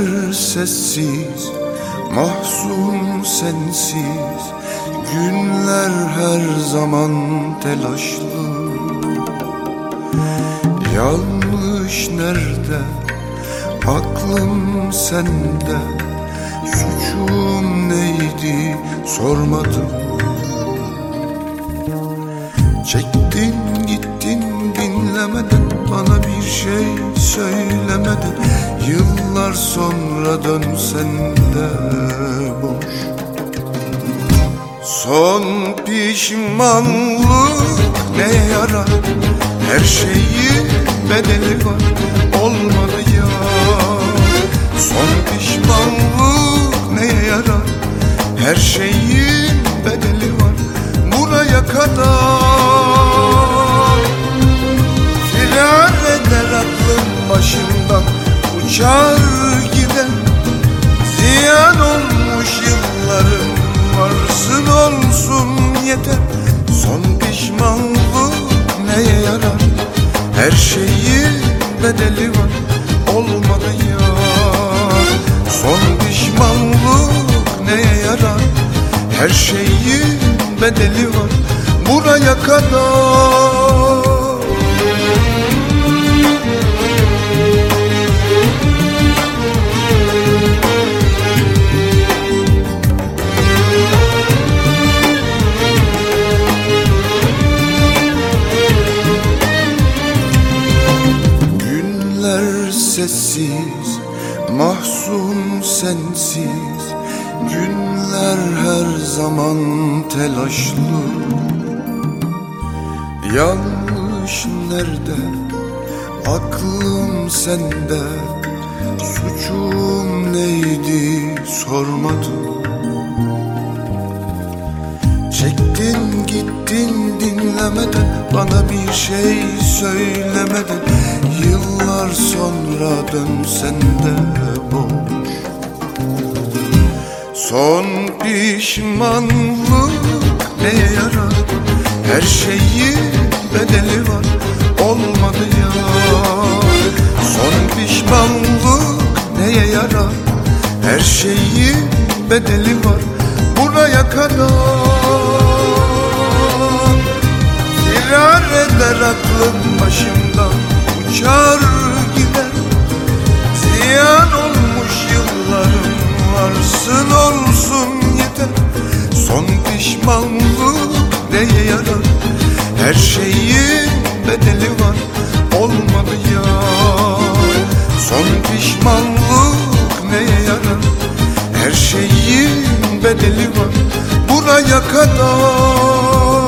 Günler sessiz, mahzun sensiz Günler her zaman telaşlı. Yanlış nerede, aklım sende Suçum neydi sormadım. Çektin gittin dinlemeden bana bir şey söylemeden Yıllar sonra dönsen de boş. Son pişmanlık ne yarar Her şeyin bedeli var Olmadı ya. Son pişmanlık ne yarar Her şeyin bedeli var Buraya kadar Her şeyin bedeli var Olmadı ya. Son pişmanlık neye yarar? Her şeyin bedeli var Buraya kadar sessiz, mahzun sensiz. Günler her zaman telaşlı. Yanlış nerede, aklım sende. Suçum neydi sormadım. Çektin gittin dinlemeden Bana bir şey söylemeden Yıllar sonra dönsen de boş. Son pişmanlık ne yarar Her şeyin bedeli var Olmadı ya. Son pişmanlık neye yarar Her şeyin bedeli var Buraya kadar. Firar eder aklım Varsın olsun yeter. Son pişmanlık neye yarar? Her şeyin bedeli var. Olmadı ya. Son pişmanlık neye yarar? Her şeyin bedeli var. Buraya kadar